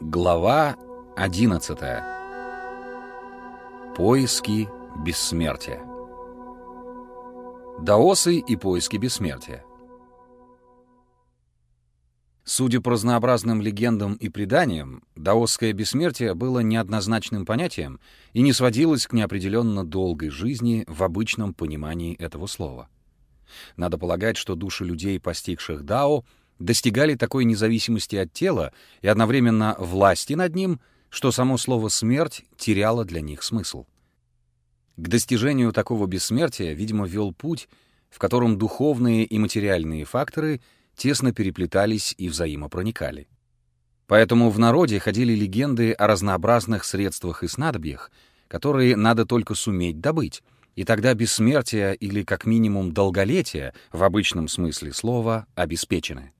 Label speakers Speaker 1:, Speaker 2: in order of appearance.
Speaker 1: Глава 11. Поиски бессмертия. Даосы и поиски бессмертия. Судя по разнообразным легендам и преданиям, даосское бессмертие было неоднозначным понятием и не сводилось к неопределенно долгой жизни в обычном понимании этого слова. Надо полагать, что души людей, постигших дао, достигали такой независимости от тела и одновременно власти над ним, что само слово «смерть» теряло для них смысл. К достижению такого бессмертия, видимо, вел путь, в котором духовные и материальные факторы тесно переплетались и взаимопроникали. Поэтому в народе ходили легенды о разнообразных средствах и снадобьях, которые надо только суметь добыть, и тогда бессмертие или как минимум долголетие в обычном смысле слова обеспечены.